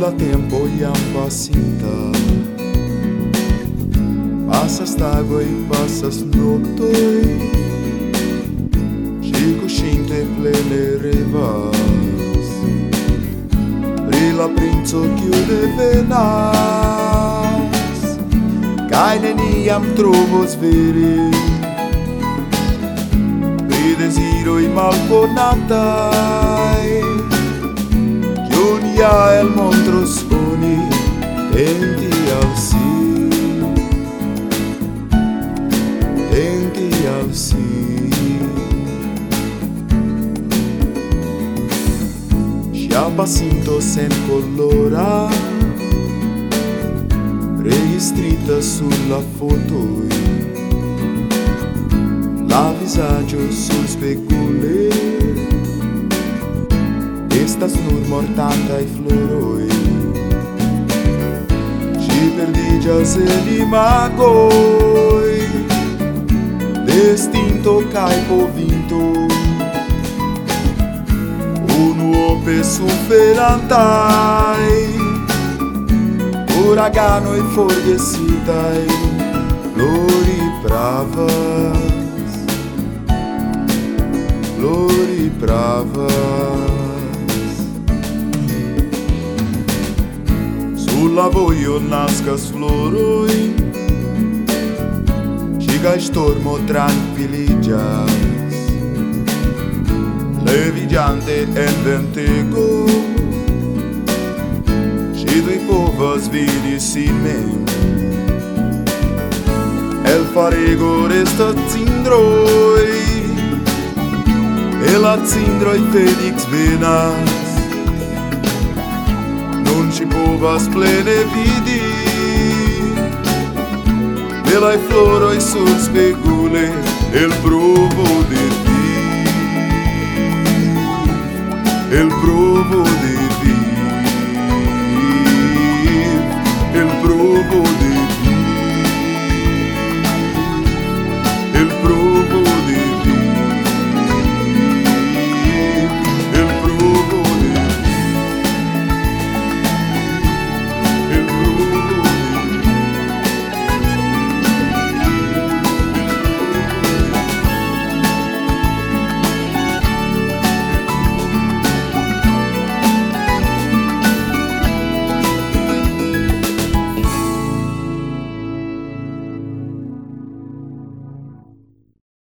la tempo jam pasinta. Passas tagoi, passas noctoi Ŝi kuŝinte plene revas. Pri la princo kiu revenas Cai neniam trovos veri Pri deziroj malkonataj el montros oni tenti al si. Tenti al si. Ŝia pasinto senkolora registrita sur la visaggio la vizaĝo estas nur mortantaj floroj. Ĝi perdiĝas en imagoj de stinto kaj povinto Unuope suferantaj Uraganoj forgesitai lori pravas. Lori pravas. Sulla voio nascas floroi Giga stormo tranquilligas Levigiante en ventego. Si dui povas vidi sin men El farego resta cindroi E la cindroi felix venas почему вас в плене види. Белой флорой суд спекуле, el provo de ti, el provo de ti.